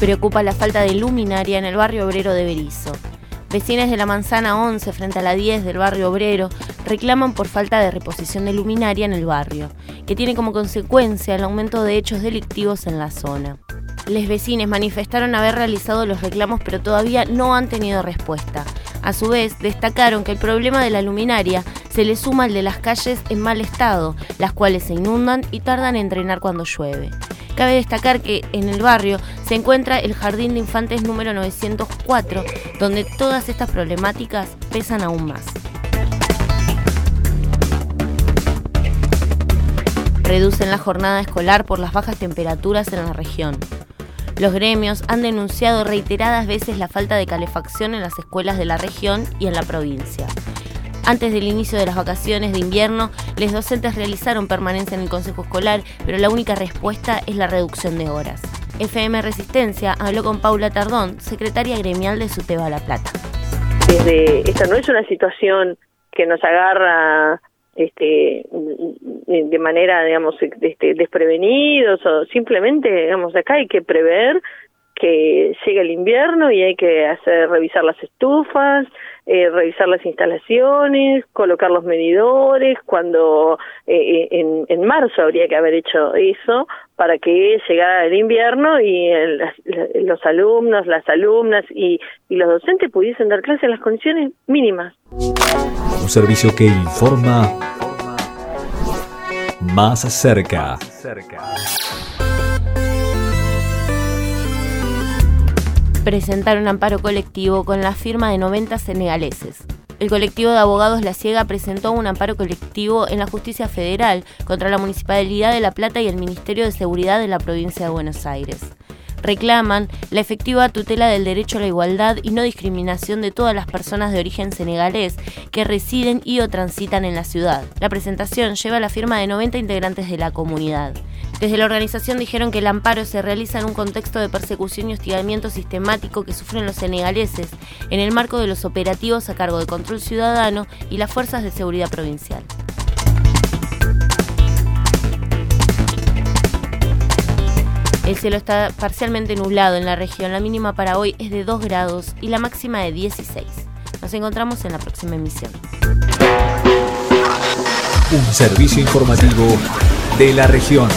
Preocupa la falta de luminaria en el barrio obrero de Berizo. Vecinas de la manzana 11 frente a la 10 del barrio obrero reclaman por falta de reposición de luminaria en el barrio, que tiene como consecuencia el aumento de hechos delictivos en la zona. Les vecinos manifestaron haber realizado los reclamos pero todavía no han tenido respuesta. A su vez, destacaron que el problema de la luminaria se le suma al de las calles en mal estado, las cuales se inundan y tardan en drenar cuando llueve. Cabe destacar que en el barrio se encuentra el Jardín de Infantes número 904, donde todas estas problemáticas pesan aún más. Reducen la jornada escolar por las bajas temperaturas en la región. Los gremios han denunciado reiteradas veces la falta de calefacción en las escuelas de la región y en la provincia. Antes del inicio de las vacaciones de invierno, los docentes realizaron permanencia en el Consejo Escolar, pero la única respuesta es la reducción de horas. FM Resistencia habló con Paula Tardón, secretaria gremial de Suteba La Plata. Desde, esta no es una situación que nos agarra este, de manera, digamos, este, desprevenidos o simplemente, digamos, acá hay que prever que llega el invierno y hay que hacer revisar las estufas, eh, revisar las instalaciones, colocar los medidores, cuando eh, en, en, marzo habría que haber hecho eso para que llegara el invierno y los alumnos, las alumnas y, y los docentes pudiesen dar clases en las condiciones mínimas. Un servicio que informa más cerca. Presentaron amparo colectivo con la firma de 90 senegaleses. El colectivo de abogados La Ciega presentó un amparo colectivo en la justicia federal contra la Municipalidad de La Plata y el Ministerio de Seguridad de la provincia de Buenos Aires. Reclaman la efectiva tutela del derecho a la igualdad y no discriminación de todas las personas de origen senegalés que residen y o transitan en la ciudad. La presentación lleva la firma de 90 integrantes de la comunidad. Desde la organización dijeron que el amparo se realiza en un contexto de persecución y hostigamiento sistemático que sufren los senegaleses en el marco de los operativos a cargo de control ciudadano y las fuerzas de seguridad provincial. El cielo está parcialmente nublado en la región. La mínima para hoy es de 2 grados y la máxima de 16. Nos encontramos en la próxima emisión. Un servicio informativo de la región.